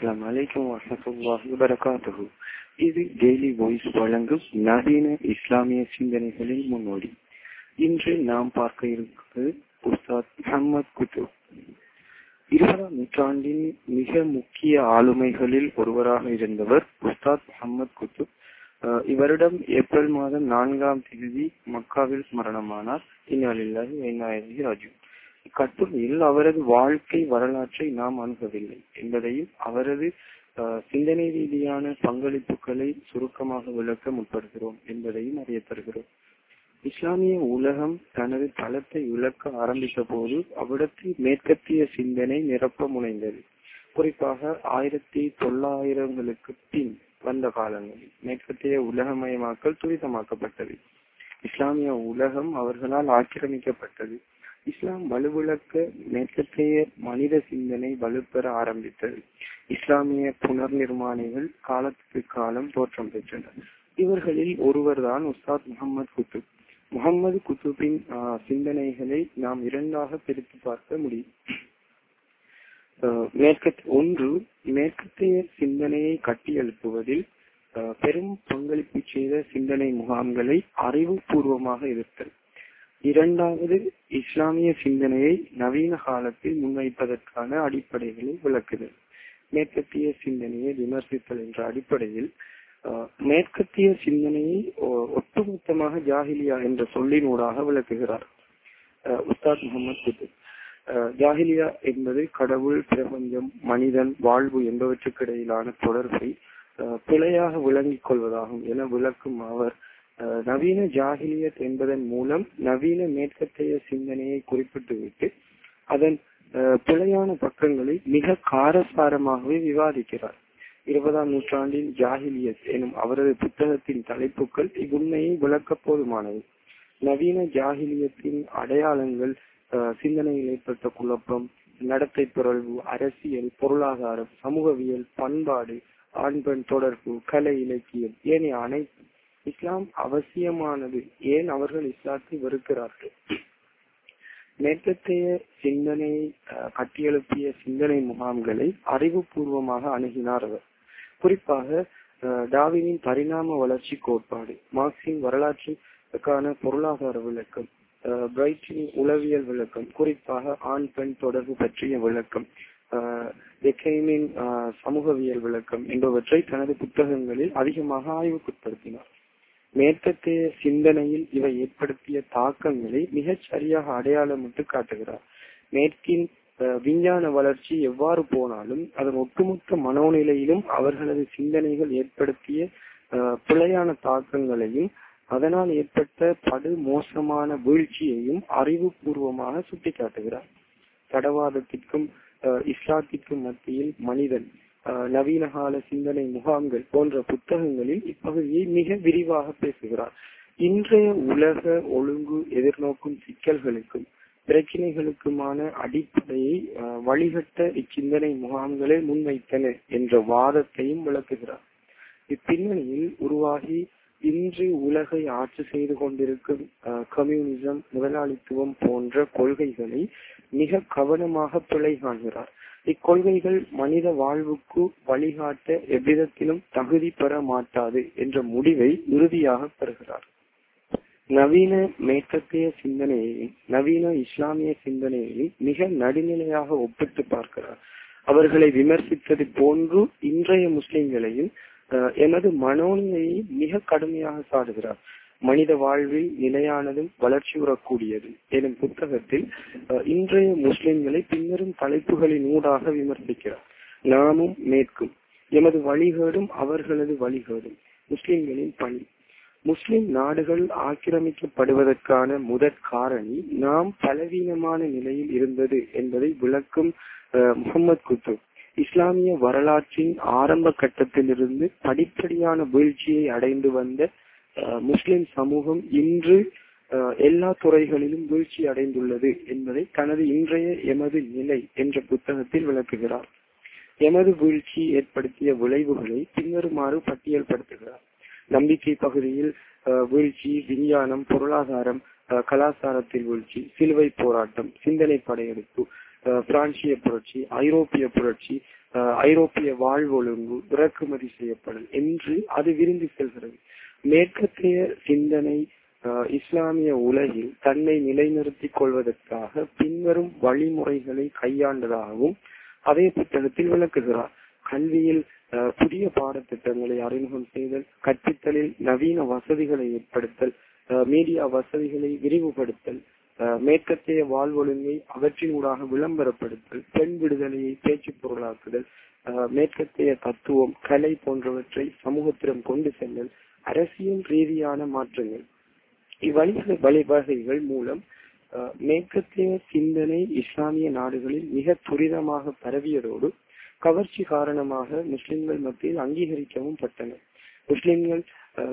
அஸ்லாம் வலைக்கம் வரமத்துல்லாஹி வபரகாத்துஹு இது டெய்லி வாய்ஸ் வழங்கும் நவீன இஸ்லாமிய சிந்தனைகளின் முன்னோடி இன்று நாம் பார்க்க இருப்பது உஸ்தாத் முகமது குத்துப் இருபதாம் நூற்றாண்டின் மிக முக்கிய ஆளுமைகளில் ஒருவராக இருந்தவர் உஸ்தாத் முகமது குத்துப் இவரிடம் ஏப்ரல் மாதம் நான்காம் தேதி மக்காவில் மரணமானார் இந்நாளில்லாஹி ராஜு கட்டுரையில் அவரது வாழ்க்கை வரலாற்றை நாம் அணுகவில்லை என்பதையும் அவரது சிந்தனை ரீதியான பங்களிப்புகளை சுருக்கமாக விளக்க முற்படுகிறோம் என்பதையும் அறிய தருகிறோம் இஸ்லாமிய உலகம் தனது தளத்தை விளக்க ஆரம்பித்த போது அவ்விடத்தில் மேற்கத்திய சிந்தனை நிரப்ப முனைந்தது. குறிப்பாக ஆயிரத்தி தொள்ளாயிரங்களுக்கு பின் வந்த காலங்களில் மேற்கத்திய உலகமயமாக்கல் துரிதமாக்கப்பட்டது. இஸ்லாமிய உலகம் அவர்களால் ஆக்கிரமிக்கப்பட்டது. இஸ்லாம் வலுவிளக்க மேற்கத்தைய மனித சிந்தனை வலுப்பெற ஆரம்பித்தது. இஸ்லாமிய புனர் நிர்மாணிகள் காலத்துக்கு காலம் தோற்றம் பெற்றனர். இவர்களில் ஒருவர் தான் உஸ்தாத் முகமது குத்துப். முகமது குத்துபின் சிந்தனைகளை நாம் இரண்டாக பிரித்து பார்க்க முடியும். மேற்கத் ஒன்று மேற்கத்திய சிந்தனையை கட்டியெழுப்புவதில் பெரும் பங்களிப்பு செய்த சிந்தனை முகாம்களை அறிவுபூர்வமாக எதிர்த்தல். இரண்டாவது இஸ்லாமிய சிந்தனையை நவீன காலத்தில் முன்வைப்பதற்கான அடிப்படைகளை விளக்குதல். மேற்கத்திய சிந்தனையை விமர்சித்தல் என்ற அடிப்படையில் மேற்கத்திய சிந்தனையை ஒட்டுமொத்தமாக ஜாகிலியா என்ற சொல்லினூடாக விளக்குகிறார். உஸ்தாத் முகமது குத்துப் ஜாகிலியா என்பது கடவுள் பிரபஞ்சம் மனிதன் வாழ்வு என்பவற்றுக்கு இடையிலான தொடர்பை பிழையாக விளங்கிக் கொள்வதாகும் என விளக்கும் அவர் நவீன ஜாகிலியத் என்பதன் மூலம் நவீன மேற்கத்தைய சிந்தனையை குறிப்பிட்டுவிட்டு அதன் பிழையான பக்கங்களை மிக காரசாரமாகவே விவாதிக்கிறார். இருபதாம் நூற்றாண்டின் ஜாகிலியத் எனும் அவரது புத்தகத்தின் தலைப்புகள் இவ்வுண்மையை விளக்க போதுமானது. நவீன ஜாகிலியத்தின் அடையாளங்கள் சிந்தனையில் ஏற்பட்ட குழப்பம் நடத்தை பிறழ்வு அரசியல் பொருளாதாரம் சமூகவியல் பண்பாடு ஆண் பெண் தொடர்பு கலை இலக்கியம் ஏனைய அனைத்து இஸ்லாம் அவசியமானது. ஏன் அவர்கள் இஸ்லாத்தை வெறுக்கிறார்கள்? நேற்றத்தைய சிந்தனையை கட்டியெழுப்பிய சிந்தனை முகாம்களை அறிவுபூர்வமாக அணுகினார் அவர். குறிப்பாக டாவினின் பரிணாம வளர்ச்சி கோட்பாடு மார்க்சின் வரலாற்றுக்கான பொருளாதார விளக்கம் பிரைட்டின் உளவியல் விளக்கம் குறிப்பாக ஆண் பெண் தொடர்பு பற்றிய விளக்கம் எக்கைமின் சமூகவியல் விளக்கம் என்பவற்றை தனது புத்தகங்களில் அதிகமாக ஆய்வுக்குட்படுத்தினார். மேற்கத்திய சிந்தனையில் இவை ஏற்படுத்திய தாக்கங்களை மிகச் சரியாக அடையாளமிட்டு காட்டுகிறார். மேற்கின் விஞ்ஞான வளர்ச்சி எவ்வாறு போனாலும் அதன் ஒட்டுமொத்த மனோநிலையிலும் அவர்களது சிந்தனைகள் ஏற்படுத்திய பிழையான தாக்கங்களையும் அதனால் ஏற்பட்ட படு மோசமான வீழ்ச்சியையும் அறிவுபூர்வமாக சுட்டிக்காட்டுகிறார். தடவாதத்திற்கும் இஸ்லாத்திற்கும் மத்தியில் மனிதன் நவீன கால சிந்தனை முகாம்கள் போன்ற புத்தகங்களில் இப்பகுதியை மிக விரிவாக பேசுகிறார். இன்றைய உலக ஒழுங்கு எதிர்நோக்கும் சிக்கல்களுக்கும் பிரச்சனைகளுக்குமான அடிப்படையை வழிகட்ட இச்சிந்தனை முகாம்களே முன்வைத்தன என்ற வாதத்தையும் விளக்குகிறார். இப்பின்னணியில் உருவாகி இன்று உலகை ஆட்சி செய்து கொண்டிருக்கும் கம்யூனிசம் முதலாளித்துவம் போன்ற கொள்கைகளை மிக கவனமாக பிழை காண்கிறார். இக்கொள்கைகள் மனித வாழ்வுக்கு வழிகாட்ட எவ்விதத்திலும் தகுதி பெற மாட்டாது என்ற முடிவை இறுதியாக பெறுகிறார். நவீன மேற்கத்திய சிந்தனையையும் நவீன இஸ்லாமிய சிந்தனையையும் மிக நடுநிலையாக ஒப்பிட்டு பார்க்கிறார். அவர்களை விமர்சித்தது போன்று இன்றைய முஸ்லிம்களையும் எனது மனோநிலையை மிக கடுமையாக சாடுகிறார். மனித வாழ்வில் நிலையானதும் வளர்ச்சியுறக்கூடியது எனும் புத்தகத்தில் இன்றைய முஸ்லிம்களை பின்வரும் தலைப்புகளின் ஊடாக விமர்சிக்கிறார். நாமும் மேற்கும். எமது வழிகேடும் அவர்களது வழிகேடும். முஸ்லிம்களின் பணி. முஸ்லிம் நாடுகள் ஆக்கிரமிக்கப்படுவதற்கான முதற் காரணி நாம் பலவீனமான நிலையில் இருந்தது என்பதை விளக்கும் முகமது குத்துப். இஸ்லாமிய வரலாற்றின் ஆரம்ப கட்டத்திலிருந்து படிப்படியான வீழ்ச்சியை அடைந்து வந்த முஸ்லிம் சமூகம் இன்று எல்லா துறைகளிலும் வீழ்ச்சி அடைந்துள்ளது என்பதை தனது இன்றைய எமது நிலை என்ற புத்தகத்தில் விளக்குகிறார். எமது வீழ்ச்சி ஏற்படுத்திய விளைவுகளை பின்வருமாறு பட்டியல்படுத்துகிறார். நம்பிக்கை பகுதியில் வீழ்ச்சி விஞ்ஞானம் பொருளாதாரம் கலாச்சாரத்தில் வீழ்ச்சி சிலுவை போராட்டம் சிந்தனை படையெடுப்பு பிரான்சிய புரட்சி ஐரோப்பிய புரட்சி அஹ், ஐரோப்பிய வாழ்வொழுங்கு இறக்குமதி செய்யப்படும் என்று அது விரும்பி செல்கிறது. மேற்கத்திய சிந்தனை இஸ்லாமிய உலகில் தன்னை நிலைநிறுத்திக் கொள்வதற்காக பின்வரும் வழிமுறைகளை கையாண்டதாகவும் அதே புத்தகத்தில் விளக்குகிறார். கல்வியில் புதிய பாடத்திட்டங்களை அறிமுகம் செய்தல் கற்பித்தலில் நவீன வசதிகளை ஏற்படுத்தல் மீடியா வசதிகளை விரிவுபடுத்தல் மேற்கத்திய வாழ்வொழுங்கை அவற்றினூடாக விளம்பரப்படுத்தல் பெண் விடுதலையை பேச்சு பொருளாக்குதல் மேற்கத்திய தத்துவம் கலை போன்றவற்றை சமூகத்திடம் கொண்டு செல்லல் அரசியல் ரீதியான மாற்றங்கள். இவ்வணிக வழிவகைகள் மூலம் மேற்கத்திய சிந்தனை இஸ்லாமிய நாடுகளில் மிக துரிதமாக பரவியதோடு கவர்ச்சி காரணமாக முஸ்லிம்கள் மத்தியில் அங்கீகரிக்கவும் பட்டன. முஸ்லிம்கள்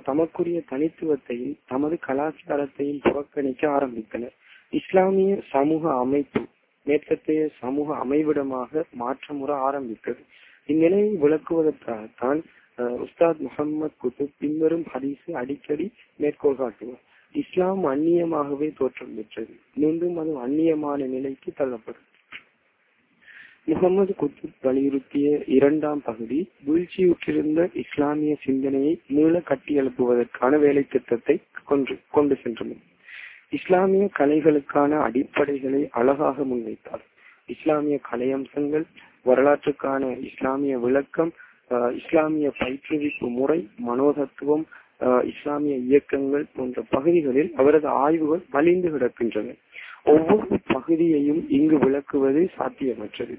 தமக்குரிய தனித்துவத்தையும் தமது கலாச்சாரத்தையும் புறக்கணிக்க ஆரம்பித்தனர். இஸ்லாமிய சமூக அமைப்பு மேற்கத்திய சமூக அமைவிடமாக மாற்றமுற ஆரம்பித்தது. இந்நிலையை விளக்குவதற்காகத்தான் உஸ்தாத் முகமது குத்துப் பின்வரும் ஹதீஸை அடிக்கடி மேற்கோள் காட்டுவார். இஸ்லாம் அந்நியமாகவே தோற்றம் பெற்றது. மீண்டும் அது அந்நியமான நிலைக்கு தள்ளப்படும். முகமது குத்துப் வலியுறுத்திய இரண்டாம் பகுதி வீழ்ச்சியுற்றிருந்த இஸ்லாமிய சிந்தனையை மீள கட்டியெழுப்புவதற்கான வேலை திட்டத்தை கொண்டு கொண்டு சென்றனர் இஸ்லாமிய கலைகளுக்கான அடிப்படைகளை அழகாக முன்வைத்தார். இஸ்லாமிய கலையம்சங்கள் வரலாற்றுக்கான இஸ்லாமிய விளக்கம் இஸ்லாமிய பயிற்றுவிப்பு முறை மனோதத்துவம் இஸ்லாமிய இயக்கங்கள் போன்ற பகுதிகளில் அவரது ஆய்வுகள் வலிந்து கிடக்கின்றன. ஒவ்வொரு பகுதியையும் இங்கு விளக்குவது சாத்தியமற்றது.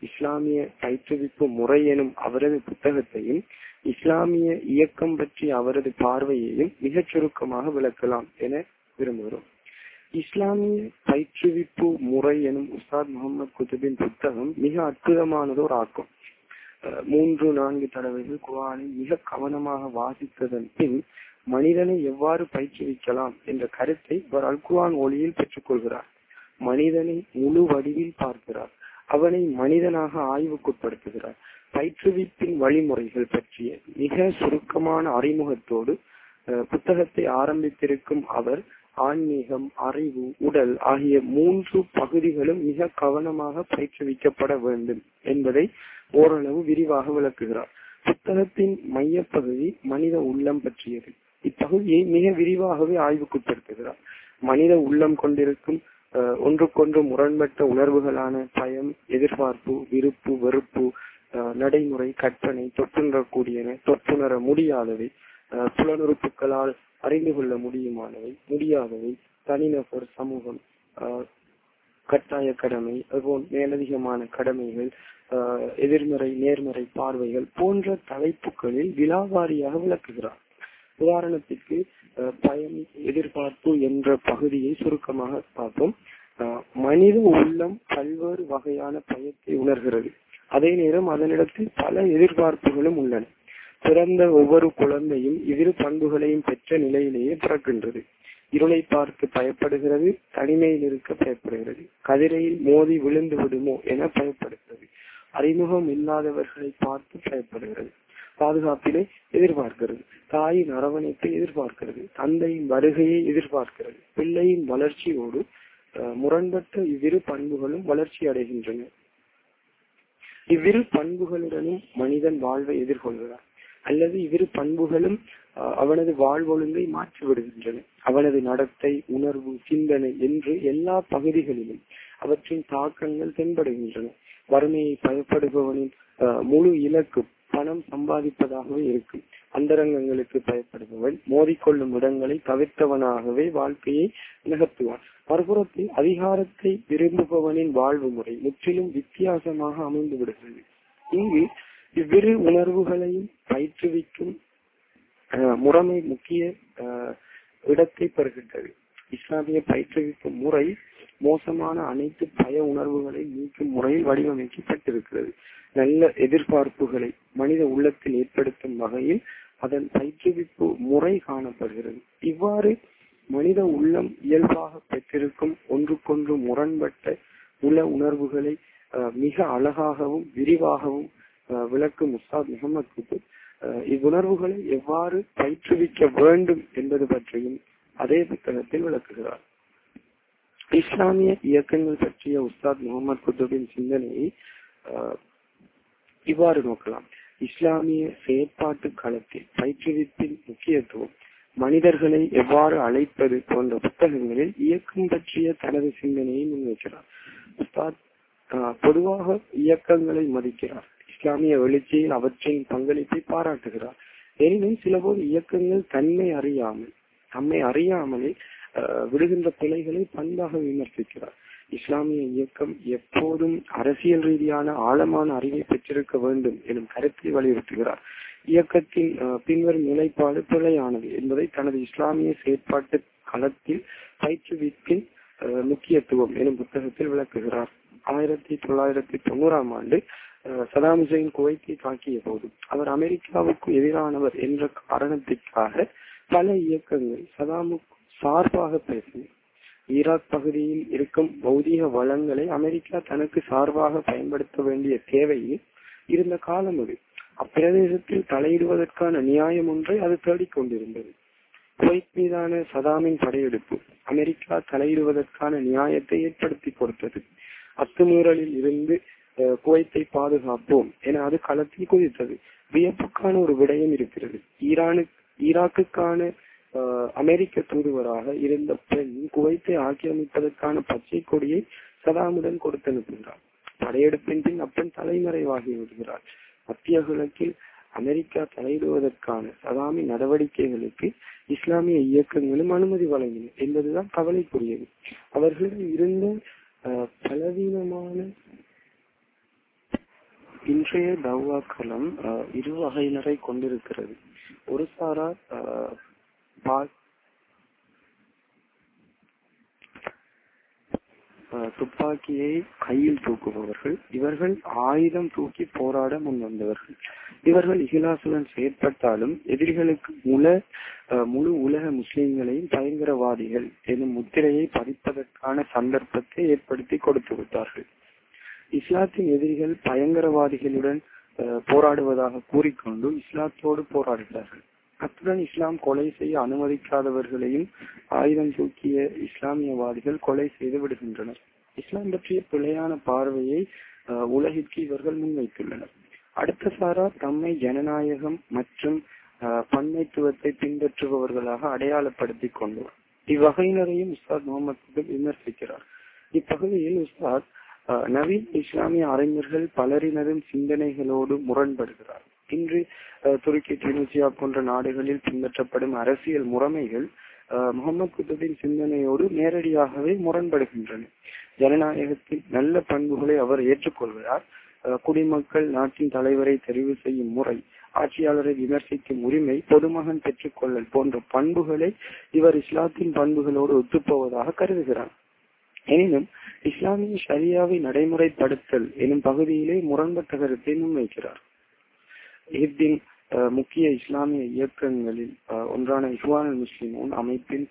இஸ்லாமிய பயிற்றுவிப்பு முறை எனும் அவரது புத்தகத்தையும் இஸ்லாமிய இயக்கம் பற்றி அவரது பார்வையையும் மிகச் சுருக்கமாக விளக்கலாம் என விரும்புகிறோம். இஸ்லாமிய பயிற்றுவிப்பு முறை எனும் உஸ்தாத் முகமது குத்துபின் புத்தகம் மிக அற்புதமானதோர் ஆக்கம். மூன்று நான்கு தடவைகள் குரானை மிக கவனமாக வாசித்ததன் பின் மனிதனை எவ்வாறு பயிற்றுவிக்கலாம் என்ற கருத்தை அவர் அல்குவான் ஒளியில் பெற்றுக்கொள்கிறார். மனிதனை முழு வடிவில் பார்க்கிறார். அவனை மனிதனாக ஆய்வுக்குட்படுத்துகிறார். பயிற்றுவிப்பின் வழிமுறைகள் பற்றிய மிக சுருக்கமான அறிமுகத்தோடு புத்தகத்தை ஆரம்பித்திருக்கும் அவர் ஆன்மீகம் அறிவு உடல் ஆகிய மூன்று பகுதிகளும் மிக கவனமாக பயிற்றுவிக்கப்பட வேண்டும் என்பதை ஓரளவு விரிவாக விளக்குகிறார். புத்தகத்தின் மையப்பகுதி மனித உள்ளம் பற்றியது. இப்பகுதியை மிக விரிவாகவே ஆய்வுக்குட்படுத்துகிறார். மனித உள்ளம் கொண்டிருக்கும் ஒன்றுக்கொன்று முரண்பட்ட உணர்வுகளான பயம் எதிர்பார்ப்பு விருப்பு வெறுப்பு நடைமுறை கற்பனை தொற்றுணரக்கூடியன தொற்றுணர முடியாதவை அஹ், புலனுறுப்புகளால் அறிந்து கொள்ள முடியுமானவை முடியாதவை தனிநபர் சமூகம் கட்டாய கடமை அதுபோல் மேலதிகமான கடமைகள் எதிர்மறை நேர்மறை பார்வைகள் போன்ற தலைப்புகளில் விலாவாரியாக விளக்குகிறார். உதாரணத்திற்கு அஹ், பயம் எதிர்பார்ப்பு என்ற பகுதியை சுருக்கமாக பார்ப்போம். மனித உள்ளம் பல்வேறு வகையான பயத்தை உணர்கிறது. அதே நேரம் அதனிடத்தில் பல எதிர்பார்ப்புகளும் உள்ளன. பிறந்த ஒவ்வொரு குழந்தையும் இவ்விரு பண்புகளையும் பெற்ற நிலையிலேயே பிறக்கின்றது. இருளை பார்த்து பயப்படுகிறது தனிமையில் இருக்க பயப்படுகிறது. கதிரையில் மோதி விழுந்து விடுமோ என பயப்படுகிறது. அறிமுகம் இல்லாதவர்களை பார்த்து பயப்படுகிறது. பாதுகாப்பினை எதிர்பார்க்கிறது. தாயின் அரவணைப்பை எதிர்பார்க்கிறது. தந்தையின் வருகையை எதிர்பார்க்கிறது. பிள்ளையின் வளர்ச்சியோடு அஹ், முரண்பட்ட இவ்விரு பண்புகளும் வளர்ச்சி அடைகின்றன. இவ்விரு பண்புகளுடனும் மனிதன் வாழ்வை எதிர்கொள்கிறார் அல்லது இவ்விரு பண்புகளும் அவனது வாழ்வொழுங்கை மாற்றிவிடுகின்றன. அவனது நடத்தை உணர்வு சிந்தனை என்று எல்லா பகுதிகளிலும் அவற்றின் தாக்கங்கள் தென்படுகின்றன. வறுமையை பயப்படுபவனின் முழு இலக்கு பணம் சம்பாதிப்பதாகவே இருக்கும். அந்தரங்கங்களுக்கு பயப்படுபவன் மோதிக்கொள்ளும் இடங்களை தவிர்த்தவனாகவே வாழ்க்கையை நிகழ்த்துவான் மறுபுறத்தில் அதிகாரத்தை விரும்புபவனின் வாழ்வு முறை முற்றிலும் வித்தியாசமாக அமைந்து விடுகிறது இங்கு இவ்விரு உணர்வுகளையும் பயிற்றுவிக்கும் முறைமை முக்கிய இடத்தை பெறுகின்றது. இஸ்லாமிய பயிற்றுவிக்கும் முறை மோசமான அனைத்து பய உணர்வுகளை நீக்கும் முறையில் வடிவமைக்கப்பட்டிருக்கிறது. நல்ல எதிர்பார்ப்புகளை மனித உள்ளத்தில் ஏற்படுத்தும் வகையில் அதன் பயிற்றுவிப்பு முறை காணப்படுகிறது. இவ்வாறு மனித உள்ளம் இயல்பாக பெற்றிருக்கும் ஒன்றுக்கொன்று முரண்பட்ட உள உணர்வுகளை அஹ், மிக அழகாகவும் விரிவாகவும் விளக்கும் முஸ்தாத் முகமது குத்துப் இவ்வுணர்வுகளை எவ்வாறு பயிற்றுவிக்க வேண்டும் என்பது பற்றியும் அதே புத்தகத்தில் விளக்குகிறார். இஸ்லாமிய இயக்கங்கள் பற்றிய உஸ்தாத் முகமது குத்துபின் சிந்தனையை இவ்வாறு நோக்கலாம். இஸ்லாமிய செயற்பாட்டு களத்தில் பயிற்றுவிப்பின் முக்கியத்துவம் மனிதர்களை எவ்வாறு அழைப்பது போன்ற புத்தகங்களில் இயக்கம் பற்றிய தனது சிந்தனையை முன்வைக்கிறார். உஸ்தாத் பொதுவாக இயக்கங்களை மதிக்கிறார். இஸ்லாமிய எழுச்சியில் அவற்றின் பங்களிப்பை பாராட்டுகிறார். எனினும் சில போது இயக்கங்கள் தன்மை அறியாமல் தம்மை அறியாமலே விடுகின்ற பிழைகளை பண்பாக விமர்சிக்கிறார். இஸ்லாமிய இயக்கம் எப்போதும் அரசியல் ரீதியான ஆழமான அறிவை பெற்றிருக்க வேண்டும் எனும் கருத்தை வலியுறுத்துகிறார். இயக்கத்தின் பின்வரும் நிலைப்பாடு பிழையானது என்பதை தனது இஸ்லாமிய செயற்பாட்டு களத்தில் பயிற்றுவிப்பின் முக்கியத்துவம் எனும் புத்தகத்தில் விளக்குகிறார். ஆயிரத்தி தொள்ளாயிரத்தி தொண்ணூறாம் ஆண்டு சதாம் ஹுசைன் குவைத்தை தாக்கிய போது அவர் அமெரிக்காவுக்கு எதிரானவர் என்ற காரணத்திற்காக பல இயக்கங்கள் சதாமுக்கு சார்பாக பேசின. ஈராக் பகுதியில் இருக்கும் பௌதீக வளங்களை அமெரிக்கா தனக்கு சார்பாக பயன்படுத்த வேண்டிய தேவையில் இருந்த காலம் அது. அப்பிரதேசத்தில் தலையிடுவதற்கான நியாயம் ஒன்றை அது தேடிக்கொண்டிருந்தது. குவைத் மீதான சதாமின் படையெடுப்பு அமெரிக்கா தலையிடுவதற்கான நியாயத்தை ஏற்படுத்தி கொடுத்தது. அத்துமீறலில் இருந்து குவைத்தை பாதுகாப்போம் என அது களத்தில் குதித்தது. வியப்புக்கான ஒரு விடயம் இருக்கிறது. ஈரானுக்கு ஈராக்குக்கான அமெரிக்க தூதுவராக இருந்த பெண் குவைத்தை ஆக்கிரமிப்பதற்கான பச்சை கொடியை சதாமுடன் கொடுத்தனுப்புகிறார் படையெடுப்பின் பின் அப்பெண் தலைமறைவாகி விடுகிறார் மத்திய கிழக்கில் அமெரிக்கா தலையிடுவதற்கான சதாமின் நடவடிக்கைகளுக்கு இஸ்லாமிய இயக்கங்களும் அனுமதி வழங்கின என்பதுதான் கவலைக்குரியது. அவர்களிடம் இருந்த பலவீனமான இன்றைய தவ்வாக்களம் இரு வகையினரை கொண்டிருக்கிறது. ஒரு சாரா துப்பாக்கியை கையில் தூக்குபவர்கள். இவர்கள் ஆயுதம் தூக்கி போராட முன் வந்தவர்கள் இவர்கள் இகிலாசுடன் செயற்பட்டாலும் எதிரிகளுக்கு முல முழு உலக முஸ்லிம்களையும் பயங்கரவாதிகள் எனும் முத்திரையை பதிப்பதற்கான சந்தர்ப்பத்தை ஏற்படுத்தி கொடுத்து விட்டார்கள். இஸ்லாத்தின் எதிரிகள் பயங்கரவாதிகளுடன் போராடுவதாக கூறிக்கொண்டு இஸ்லாத்தோடு போராடுகிறார்கள் அத்துடன் இஸ்லாம் கொலை செய்ய அனுமதிக்காதவர்களையும் ஆயுதம் தூக்கிய இஸ்லாமியவாதிகள் கொலை செய்து விடுகின்றனர். இஸ்லாம் பற்றிய பிழையான பார்வையை உலகிற்கு இவர்கள் முன்வைத்துள்ளனர். அடுத்த சாரா தம்மை ஜனநாயகம் மற்றும் பன்மைத்துவத்தை பின்பற்றுபவர்களாக அடையாளப்படுத்திக் கொண்டோர் இவ்வகையினரையும் உஸ்தாத் முகமது விமர்சிக்கிறார். இப்பகுதியில் உஸ்தாத் நவீன இஸ்லாமிய அறிஞர்கள் பலரினரும் சிந்தனைகளோடு முரண்படுகிறார். இன்று துருக்கி துனிசியா போன்ற நாடுகளில் பின்பற்றப்படும் அரசியல் முறைமைகள் முகமது குத்துபின் சிந்தனையோடு நேரடியாகவே முரண்படுகின்றன. ஜனநாயகத்தின் நல்ல பண்புகளை அவர் ஏற்றுக்கொள்கிறார். குடிமக்கள் நாட்டின் தலைவரை தெரிவு செய்யும் முறை ஆட்சியாளரை விமர்சிக்கும் உரிமை பொதுமகன் பெற்றுக்கொள்ளல் போன்ற பண்புகளை இவர் இஸ்லாத்தின் பண்புகளோடு ஒத்துப்போவதாக கருதுகிறார். எனினும் இஸ்லாமிய ஷரியாவை நடைமுறைப்படுத்தல் எனும் பகுதியிலே முரண்பட்ட கருத்தை முன்வைக்கிறார் எகிப்தின் முக்கிய இஸ்லாமிய இயக்கங்களில் ஒன்றான இஹ்வான் முஸ்லிமோன் அமைப்பின்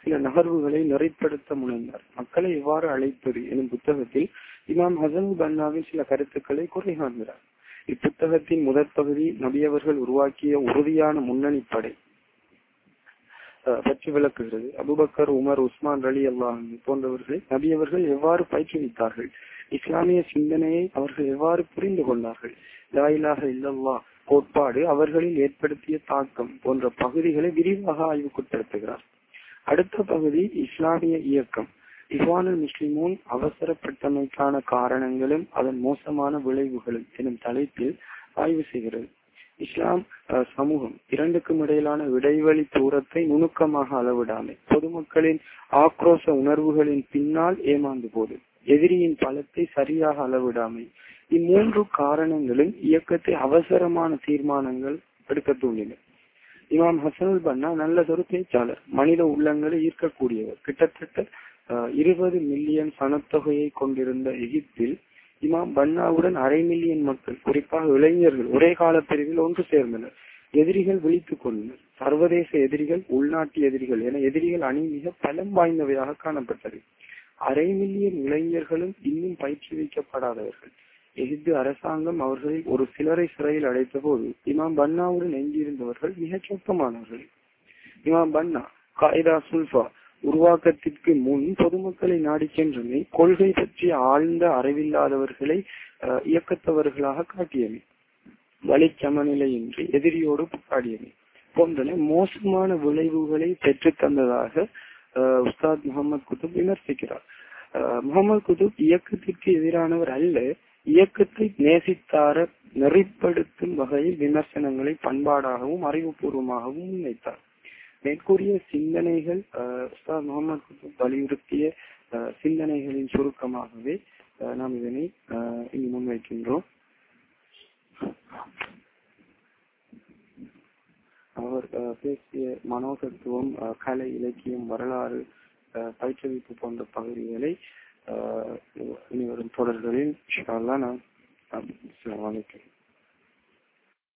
சில நகர்வுகளை நிறைப்படுத்த முனைந்தார். மக்களை எவ்வாறு அழைப்பது எனும் புத்தகத்தில் இமாம் ஹசன் பன்னாவின் சில கருத்துக்களை குறை காண்கிறார். இப்புத்தகத்தின் முதற் பகுதி நபியவர்கள் உருவாக்கிய உறுதியான முன்னணி படை பற்றி விளக்குகிறது. Abu Bakr Umar Usman Ali அல்லாஹ் நபி அவர்கள் எவ்வாறு பயிற்றுவித்தார்கள்? இஸ்லாமிய சிந்தனையை அவர்கள் எவ்வாறு புரிந்து கொண்டார்கள்? லாயிலாக இல்லல்லா கோட்பாடு அவர்களில் ஏற்படுத்திய தாக்கம் போன்ற பகுதிகளை விரிவாக ஆய்வுக்குட்படுத்துகிறார் அடுத்த பகுதி இஸ்லாமிய இயக்கம். இஹ்வானுல் முஸ்லிமூன் அவசரப்பட்டமைக்கான காரணங்களும் அதன் மோசமான விளைவுகளும் எனும் தலைப்பில் ஆய்வு செய்கிறது. இஸ்லாம் சமூகம் இரண்டுக்கும் இடையிலான இடைவெளி தூரத்தை நுணுக்கமாக அளவிடாமை. பொதுமக்களின் ஆக்ரோஷ உணர்வுகளின் பின்னால் ஏமாந்து போது எதிரியின் பலத்தை சரியாக அளவிடாமை. இம்மூன்று காரணங்களும் இயக்கத்தை அவசரமான தீர்மானங்கள் எடுக்க தூண்டின. இமாம் ஹசனுல் பன்னா நல்லதொரு பேச்சாளர் மனித உள்ளங்களை ஈர்க்கக்கூடியவர். கிட்டத்தட்ட இருபது மில்லியன் சனத்தொகையை கொண்டிருந்த எகிப்தில் இமாம் பன்னாவுடன் அரை மில்லியன் மக்கள் குறிப்பாக இளைஞர்கள் ஒரே கால பிரிவில் ஒன்று சேர்ந்தனர். எதிரிகள் விழித்துக் கொண்டனர். சர்வதேச எதிரிகள் உள்நாட்டு எதிரிகள் என எதிரிகள் அணி மிக பலம் வாய்ந்தவையாக காணப்பட்டது. அரை மில்லியன் இளைஞர்களும் இன்னும் பயிற்றுவிக்கப்படாதவர்கள் எகிப்து அரசாங்கம் அவர்களில் ஒரு சிலரை சிறையில் அடைத்த போது இமாம் பன்னாவுடன் எஞ்சியிருந்தவர்கள் மிகச் சொற்பமானவர்கள் இமாம் பன்னா காயிதா சுல்பா உருவாக்கத்திற்கு முன் பொதுமக்களை நாடி சென்றமை கொள்கை பற்றிய ஆழ்ந்த அறிவில்லாதவர்களை இயக்கத்தவர்களாக காட்டியமை. வழி சமநிலையின்றி எதிரியோடு போராடியமை. போன்றன மோசமான விளைவுகளை பெற்று தந்ததாக உஸ்தாத் முகமது குதுப் விமர்சிக்கிறார். முகமது குதுப் இயக்கத்திற்கு எதிரானவர் அல்ல இயக்கத்தை நேசித்தார நெறிப்படுத்தும் வகையில் விமர்சனங்களை பண்பாடாகவும் அறிவுபூர்வமாகவும் முன்வைத்தார். மேற்கூறிய சிந்தனைகள் முகமது வலியுறுத்திய சிந்தனைகளின் சுருக்கமாகவே நாம் இதனை இங்கு முன்வைக்கின்றோம். அவர் பேசிய மனோதத்துவம் கலை இலக்கியம் வரலாறு பயிற்றுவிப்பு போன்ற பகுதிகளை அஹ், இனி வரும் தொடர்களில் இன்ஷா நான் அஹ்,